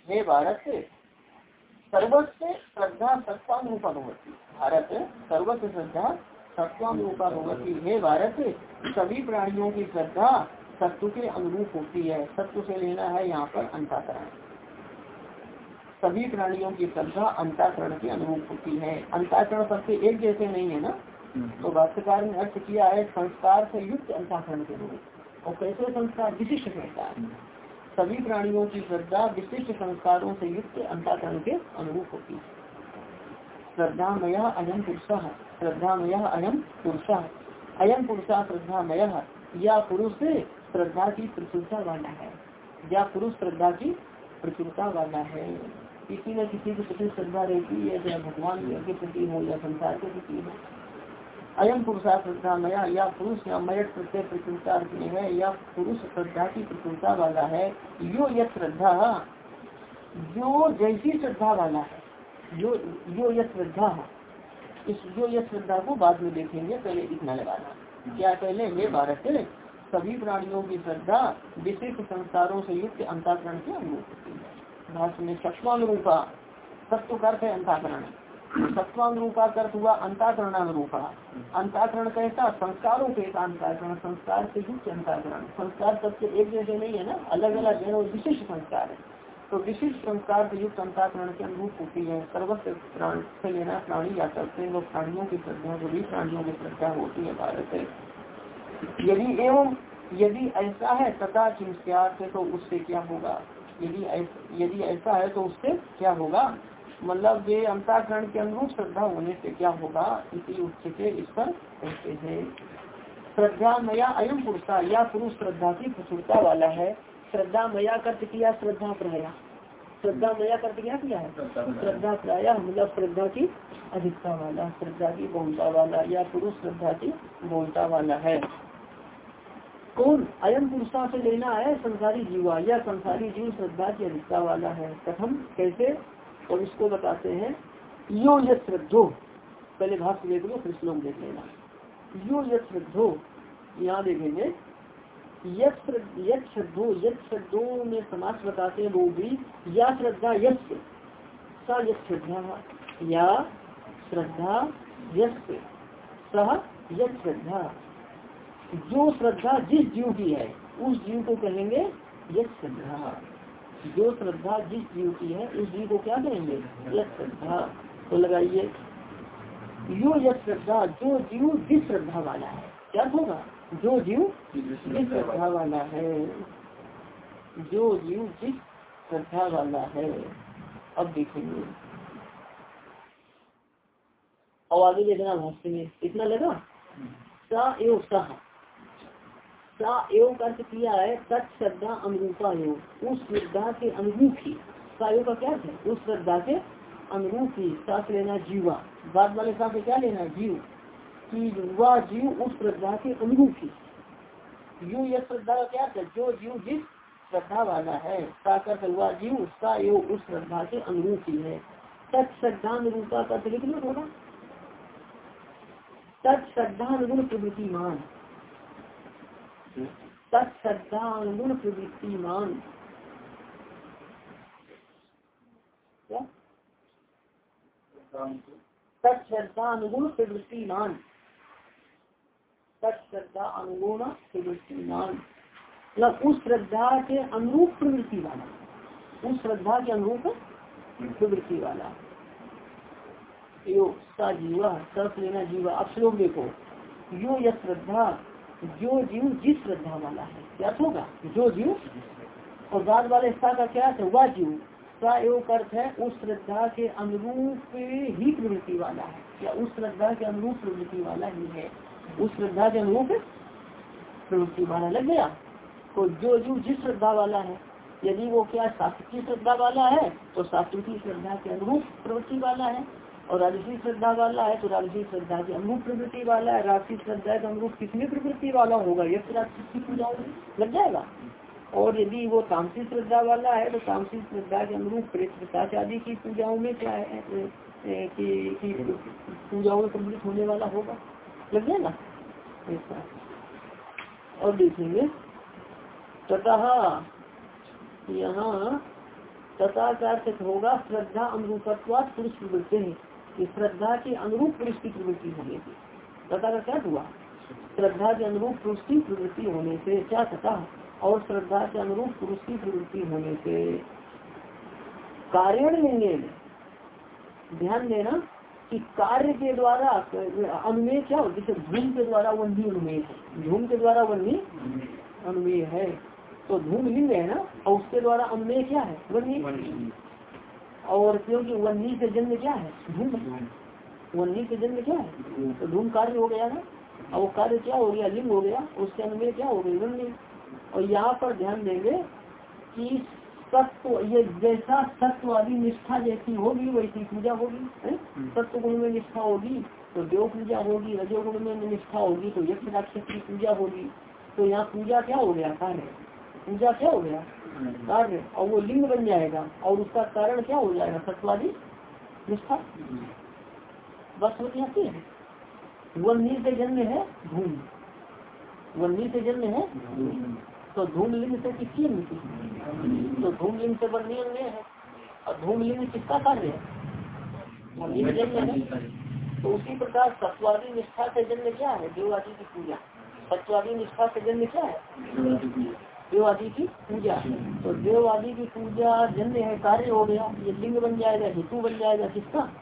[SPEAKER 1] हे भारत सर्वस्व श्रद्धा सत्वानुरूपा भगवती भारत सर्वस्व श्रद्धा सत्वानुरूपा भगवती हे भारत, सभी प्राणियों की श्रद्धा सत्व के अनुरूप होती है। सत्व से लेना है यहाँ पर अंताकरण। सभी प्राणियों की श्रद्धा अंताकरण के अनुरूप होती है। अंताकरण सबसे एक जैसे नहीं है ना? तो भाष्यकार ने अर्थ किया है संस्कार से युक्त अंताकरण के रूप। और कैसे संस्कार? विशिष्ट संस्कार। सभी प्राणियों की श्रद्धा विशिष्ट संस्कारों से युक्त अंताकरण के अनुरूप होती है। श्रद्धा मया अयम पुरुष। श्रद्धा मया अयम पुरुष। अयम पुरुषा श्रद्धा मया या पुरुष श्रद्धा की प्रचुरता वाला है। या पुरुष श्रद्धा की प्रचुरता वाला है। किसी न किसी के प्रति श्रद्धा रहती है, चाहे भगवान के प्रति हो या संसार के प्रति हो। अयम पुरुषा श्रद्धा मया या पुरुष या मयट प्रत्यय प्रचुरता है, या पुरुष श्रद्धा की प्रचुरता वाला है, यो यह श्रद्धा, जो जैसी श्रद्धा वाला है जो यो यह श्रद्धा, इस जो यह श्रद्धा को बाद में देखेंगे, पहले इतना लगाना। क्या पहले? ये भारत, सभी प्राणियों की श्रद्धा विशिष्ट संस्कारों से युक्त अंताकरण के अनुरूप होती है। भाषण में सत्वानुरूपा सत्व अर्थ है अंताकरण। सत्वानुरूपा अर्थ हुआ अंताकरणानुरूपा। अंताकरण कैसा? संस्कारों के अंताकरण, संस्कार से युक्त अंताकरण। संस्कार सबसे एक जैसे नहीं है ना? अलग अलग है विशिष्ट संस्कार है। तो विशिष्ट संस्कार से युक्त अंताकरण के अनुरूप होती है। सर्वस्व प्राण से लेना प्राणी या करते हैं प्राणियों की श्रद्धा, जो भी प्राणियों की श्रद्धा होती है भारत है यदि एवं यदि ऐसा है, तथा चिंत्यात तो उससे क्या होगा? यदि यदि ऐसा है तो उससे क्या होगा? मतलब ये अंताकरण के अनुरूप श्रद्धा होने से क्या होगा? इसी उच्च इस पर कहते हैं। श्रद्धा मया अयम पुरुषा, या पुरुष श्रद्धा की प्रचुरता वाला है। श्रद्धा मया कर्त किया, श्रद्धा प्रया। श्रद्धा मया कर्त क्या, किया है। श्रद्धा प्राया मतलब श्रद्धा की अधिकता वाला, श्रद्धा की बहुलता वाला, या पुरुष श्रद्धा की बहुलता वाला है। कौन? अयम पुरुषा से लेना है, संसारी जीवा या संसारी जीव श्रद्धा की अधिकता वाला है। कथम? कैसे? और इसको बताते हैं। यो ये पहले भाष्य देख लो, फिर श्लोक देख लेना। यो ये यहाँ देखेंगे। यद श्रद्धो में समाज बताते हैं वो भी। या श्रद्धा यश सा यद श्रद्धा या श्रद्धा यश सह यद श्रद्धा जो श्रद्धा जिस जीव की है, उस जीव को कहेंगे यश श्रद्धा। जो श्रद्धा जिस जीव की है, उस जीव को क्या कहेंगे? यह श्रद्धा। तो लगाइए। यो यह श्रद्धा, जो जीव जिस श्रद्धा वाला है, क्या होगा? जो जीव जिस श्रद्धा वाला है, जो जीव जिस श्रद्धा वाला है। अब देखेंगे। और आगे देखना भाष्य में, इतना लगा? सा एवं सह। सा एवं अर्थ किया है तत्श्रद्धा अनुरूपा योग उस श्रद्धा के अनुरूप ही सायोग का क्या है? उस श्रद्धा के अनुरूप ही सास लेना जीवा। बाद वाले साथ क्या लेना? जीव। की युवा जीव उस श्रद्धा के अनुरूप ही यू यह श्रद्धा का क्या है? जो जीव जिस श्रद्धा वाला है साकर हुआ जीव सा योग उस श्रद्धा के अनुरूप ही। है तत्श्रद्धा अनुरूपा का लो थोड़ा तत्श्रद्धा अनुरूप प्रवृत्तिमान। तत्श्रद्धानुगुण प्रवृत्तिमान क्या तत्श्रद्धानुगुण प्रवृत्तिमान तत्श्रद्धा अनुगुण प्रवृत्तिमान मतलब उस श्रद्धा के अनुरूप प्रवृत्ति वाला। उस श्रद्धा के अनुरूप प्रवृत्ति वाला। यो सा जीवा सर्फ लेना जीवा अब श्लोक देखो। यो यह श्रद्धा जो जीव जिस श्रद्धा वाला है, क्या होगा? जो जीव। और बाद वाले सा का क्या है? वह जीव। का योग अर्थ है? उस श्रद्धा के अनुरूप ही प्रवृत्ति वाला है। या उस श्रद्धा के अनुरूप प्रवृत्ति वाला ही है? उस श्रद्धा के अनुरूप प्रवृत्ति वाला लग गया। तो जो जीव जिस श्रद्धा वाला है, यदि वो क्या शास्त्र की श्रद्धा वाला है तो शास्त्र की श्रद्धा के अनुरूप प्रवृत्ति वाला है। और राजसी श्रद्धा वाला है तो राजसी श्रद्धा की अनुरूप प्रवृत्ति वाला है राजसी श्रद्धा के अनुरूप कितनी प्रवृत्ति वाला होगा? ये की पूजा लग जाएगा। और यदि वो तामसी श्रद्धा वाला है तो तामसी श्रद्धा के अनुरूप प्रेत आदि की पूजाओं में क्या है की पूजाओं में सम्मिलित होने वाला होगा? लग जाएगा। ऐसा और देखेंगे तथा यहाँ तथा का होगा, श्रद्धा अनुरूपत्वा पुरुष प्रवृत्ति कि श्रद्धा के अनुरूप पुरुष की प्रवृत्ति होने से। तथा का क्या हुआ? श्रद्धा के अनुरूप पुरुष की प्रवृत्ति होने से क्या तथा? और श्रद्धा के अनुरूप पुरुष की प्रवृत्ति होने से कारण ध्यान देना कि कार्य के द्वारा, अनुमेय क्या हो? जैसे धूम के द्वारा वन्नी अनुमेय है। धूम के द्वारा वन्नी अनुमेय है। तो धूम लिंग है ना? और उसके द्वारा अनुमेय क्या है? वन्नी और क्योंकि वन्नी से जन्म क्या है? धूम। वन्नी से जन्म क्या है? तो धूम कार्य हो गया ना? और वो कार्य क्या हो गया? लिंग हो गया। उसके अनुमेय क्या हो गई? वन्नी। और यहाँ पर ध्यान देंगे कि सत्व ये जैसा सत्व आदि निष्ठा जैसी होगी वैसी पूजा होगी हम्म। सत्व गुण में निष्ठा होगी तो देव पूजा होगी रजोगुण में निष्ठा होगी तो यक्ष राक्षस की पूजा होगी। तो यहाँ पूजा क्या हो गया? कार्य। पूजा क्या हो गया? कार्य और वो लिंग बन जाएगा, और उसका कारण क्या हो जाएगा? सत्वादी निष्ठा। बस हो जाती है। वन्नी से जन्म है धूम वन्नी से जन्म है तो धूम लिंग से किसकी अनुमति तो धूम लिंग से वर्णी अन्य है। और धूम लिंग किसका कार्य है? जन्म है। तो उसी प्रकार सत्वादी निष्ठा से जन्म क्या है? देवादी की पूजा। सत्वादी निष्ठा से जन्म क्या है? देवादी की पूजा। तो देव आदि की पूजा जन्म है, कार्य हो गया। ये लिंग बन जाएगा, हेतु बन जाएगा किसका?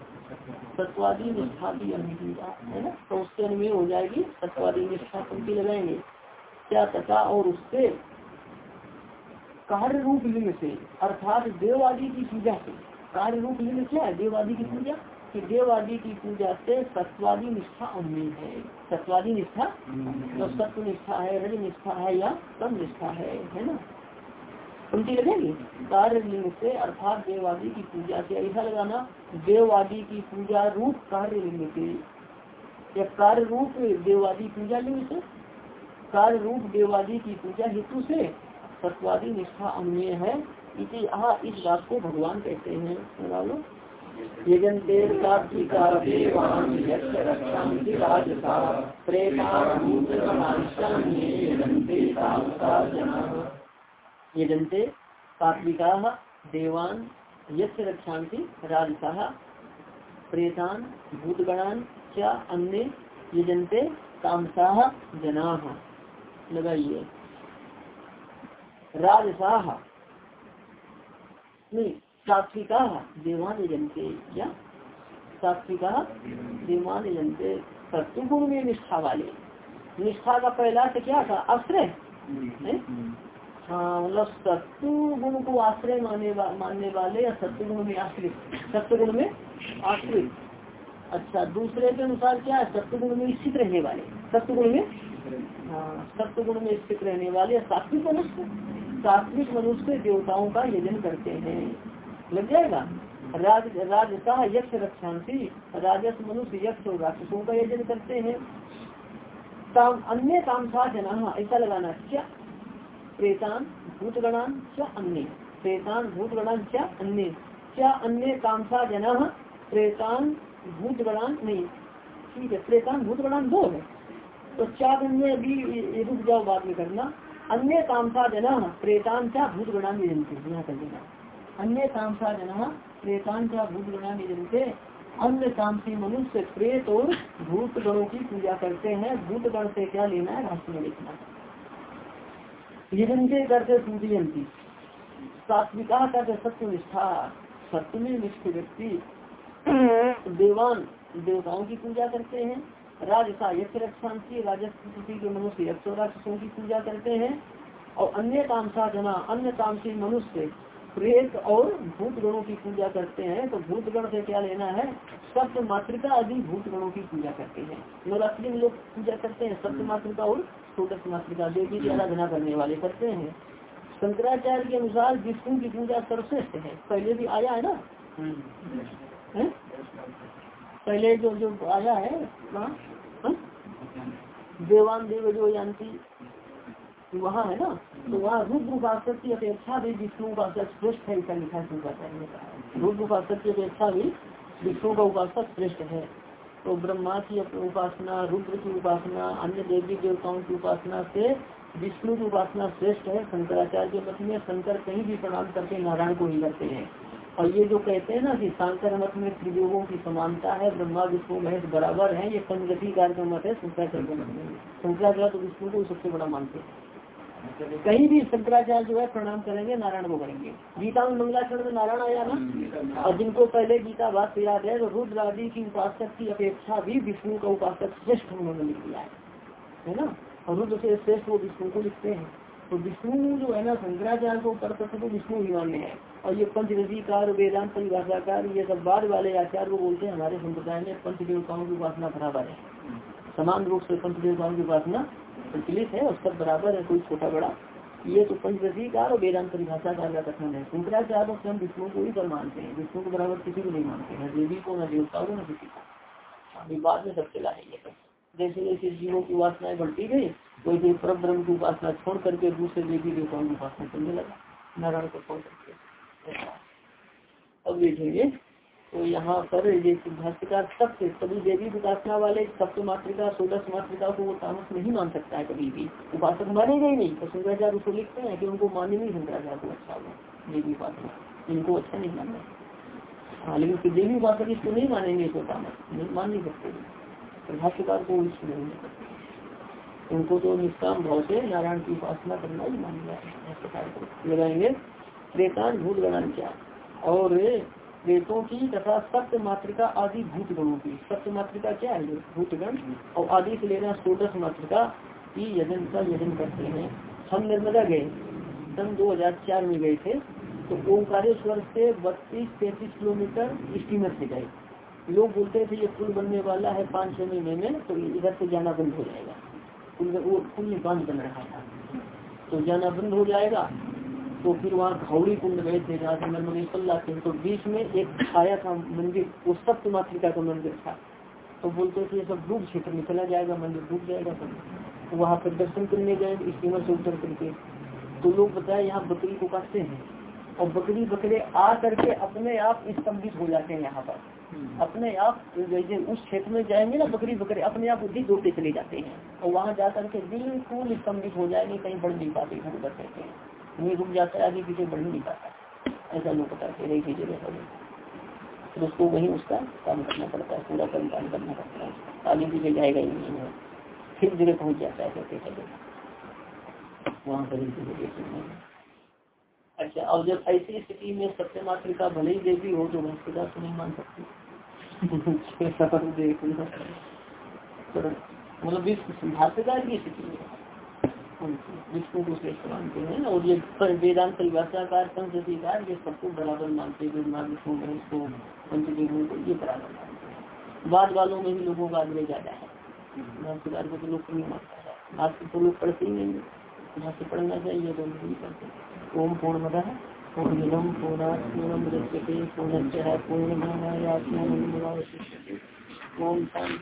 [SPEAKER 1] सत्वादी निष्ठा की अनुपूजा है ना? तो उसके अनुमेय हो जाएगी, सत्वादी निष्ठा पंक्ति लगाएँगे। क्या तथा और उससे? कार्य रूप लिंग से, अर्थात देव आदि की पूजा से। कार्य रूप लिंग क्या है? देवादि की पूजा? कि देवादि की पूजा से सत्वादी निष्ठा उम्मीद है। सत्वादी निष्ठा? तो सत्व निष्ठा है रज निष्ठा है या तम निष्ठा है है ना? उनकी लगेगी? कार्य लिंग से अर्थात देवादि की पूजा से ऐसा लगाना देवादि की पूजा रूप कार्य लिंग से या कार्य रूप देवादि पूजा लिंग से? कार्य रूप देवादी की पूजा हेतु से सत्वादी निष्ठा अन्य है। इसी आ इस बात को भगवान कहते हैं। लो यजंते सात्विका देवान यक्ष रक्षांति राजसा। प्रेतान भूतगणान क्या अन्य यजंते तामसा जना। लगाइए। राजसाह नहीं सात्विका देवान जनते क्या सात्विका देवान जनते सत्य में निष्ठा वाले निष्ठा का पहला से क्या था? आश्रय। हाँ? मतलब सत्य गुण को आश्रय माने वा, मानने वाले या सत्य गुण में आश्रित? सत्य गुण में आश्रित। अच्छा दूसरे के अनुसार क्या है? सत्य गुण में स्थित रहने वाले। सत्य गुण में? हाँ सत्य गुण में स्थित रहने वाले सात्विक मनुष्य। सात्विक मनुष्य देवताओं का यजन करते हैं। लग जाएगा। राज राजसा यक्ष रक्षांसी राजस मनुष्य यक्ष और राक्षसों का यजन करते हैं। काम अन्य काम था जना, ऐसा लगाना क्या? प्रेतान, भूतगणान, क्या अन्य? प्रेतान, भूतगणान, क्या अन्य? क्या अन्य काम था जना, प्रेतान, भूतगणान नहीं? ठीक है, प्रेतान, भूतगणान दो है। तो चार अन्य भी रुक जाओ बाद में करना। अन्य कामसा जना प्रेतांचा भूत गणा निजनते यहाँ कर देना। अन्य कामसा जना प्रेतांचा भूत गणा निजनते अन्य काम से मनुष्य, प्रेत और भूत गणों की पूजा करते हैं। भूत गण से क्या लेना है? राष्ट्र में लिखना निजनते करते सूर्यंती सात्विका करते सत्य निष्ठा सत्य में निष्ठ व्यक्ति देवान, देवताओं की पूजा करते हैं। राजसा यक्ष रक्षांशी राजस्वी के मनुष्य यक्ष की पूजा करते हैं। और अन्य तामसा जना अन्य तामसी मनुष्य प्रेत और भूत गणों की पूजा करते हैं तो भूत गण से क्या लेना है? सत्य मातृका आदि भूत गणों की पूजा करते हैं। नवरात्रि में लोग पूजा करते हैं सत्य मातृका और छोटस मातृका देवी की आराधना करने वाले करते हैं। शंकराचार्य के अनुसार विष्णु की पूजा सर्वश्रेष्ठ है। पहले भी आया है ना। पहले जो जो आया है हाँ? देवान देव जो जानती वहाँ है ना तो वहाँ रूप रूपाशक की अपेक्षा भी विष्णु उपासक श्रेष्ठ है ऐसा लिखा है। रूप उपासक की अपेक्षा भी विष्णु का उपासक श्रेष्ठ है। तो ब्रह्मा की उपासना, रुद्र की उपासना, अन्य देवी देवताओं की उपासना से विष्णु की उपासना श्रेष्ठ है। शंकराचार्य के मत में शंकर कहीं भी प्रणाम करके नारायण को ही करते हैं। और ये जो कहते हैं ना कि शंकर मत में त्रियोगों की समानता है, ब्रह्मा, विष्णु, महेश बराबर है, ये पंचगति कार्य का मत है, शंकराचार्य मत में। शंकराचार्य तो विष्णु को सबसे बड़ा मानते हैं। कहीं भी शंकराचार्य जो है प्रणाम करेंगे, नारायण को करेंगे। गीता में मंगलाचरण में नारायण आया ना? और जिनको पहले गीता बात से याद है तो रुद्र आदि की उपासक की अपेक्षा भी विष्णु का उपासक श्रेष्ठ उन्होंने लिख दिया है। है ना? और रुद्र से श्रेष्ठ वो विष्णु को लिखते हैं। तो विष्णु जो है ना, शंकराचार्य को कर सकते तो विष्णु ही मान्य है। और ये पंचरसिकार वेदांत, परिभाषाकार, ये सब बाद वाले आचार्य को बोलते हैं, हमारे संप्रदाय में पंच देवताओं की उपासना बराबर है। समान रूप से पंच देवताओं की उपासना प्रचलित है और सब बराबर है कोई छोटा बड़ा। ये तो पंचदशीकार और वेदांत परिभाषा का अलग कथन है। शंकराचार्य स्वयं विष्णु को ही पर मानते हैं। विष्णु को बराबर किसी को नहीं मानते हैं। देवी को, न देवता को, न किसी को। अभी बाद में सब चला है ये जैसे जैसे जीवों की उपासनाएँ बढ़ती गई, वैसे पर ब्रह्म की उपासना छोड़ करके दूसरे देवी देवताओं की उपासना करने लगा। नारायण को छोड़ करके। अब देखेंगे तो यहाँ पर ये भाष्यकार सबसे सभी देवी उपासना वाले सप्त मातृका सोलह मातृका को तामस नहीं मान सकता है कभी भी। उपासक मानेगा ही नहीं तो शंकराचार्य उसको लिखते हैं कि उनको माने नहीं शंकराचार्य को अच्छा हो देवी उपासना। इनको अच्छा नहीं मानना। हाँ लेकिन फिर देवी उपासक इसको नहीं मानेंगे तो तामस मान नहीं सकते। भाष्यकार को इसको नहीं सकते उनको तो निष्काम भाव से नारायण की उपासना करना ही मान लिया लगाएँगे। त्रेतान भूत गणान क्या और प्रेतों की तथा सप्त मातृका आदि भूत गणों की। सप्त मातृका क्या है? भूतगण। और आदि से लेना सोदस मातृका की यजन का यजन करते हैं। हम नर्मदा गए। सन 2004 में गए थे। तो ओंकारेश्वर से बत्तीस, तैतीस किलोमीटर स्टीमर से गए। लोग बोलते थे, ये पुल बनने वाला है पाँच छह महीने में तो इधर से जाना बंद हो जाएगा। पुल वो पुल बाँध बन रहा था। तो जाना बंद हो जाएगा। तो फिर वहाँ घावड़ी कुंड गए थे जहाँ से तो बीच में एक छाया था मंदिर वो सप्त मातृका का मंदिर था। तो बोलते थे सब डूब क्षेत्र में चला जाएगा मंदिर डूब जाएगा सब। तो वहाँ पर दर्शन करने गए स्टीमर से उतर करके। तो लोग बताए यहाँ बकरी को काटते हैं। और बकरी बकरे आ करके अपने आप स्तंभित हो जाते हैं यहाँ पर। अपने आप जैसे उस क्षेत्र में जाएँगे ना बकरी बकरे अपने आप बुद्धि दौड़ते चले जाते हैं। और वहाँ जा करके बिल्कुल स्तंभित हो जाएँगे कहीं बढ़ नहीं पाते उधर हैं। नहीं रुक जाता है, आगे पीछे बढ़ नहीं पाता। ऐसा लोग बताते हैं एक ही जगह पर फिर उसको वहीं उसका काम करना पड़ता है, पूरा काम करना पड़ता है। आगे पीछे जाएगा ही नहीं है फिर जगह पहुँच जाता है कहते चले वहाँ पर अच्छा और जब ऐसी स्थिति में सत्य मात्र का भले ही देवी हो तो भक्तिदा तो नहीं मान सकती। मतलब भाष्यकार की स्थिति में। विष्णु को श्रेष्ठ मानते हैं और ये वेदांत परिभाषाकार पंचदीकार ये सबको बराबर मानते हैं महेश को, पंचदेवों को ये बराबर मानते हैं। बाद वालों में भी लोगों का आग्रह ज़्यादा है। भाष्यकार को तो लोग नहीं मानता है। भाष्य तो लोग पढ़ते ही नहीं भाष्य पढ़ना चाहिए तो नहीं पढ़ते ओम पूर्ण मद पूर्णम पूर्णा पूर्णम रच्यते पूर्णस्य पूर्णमाया पूर्णम ओम शांति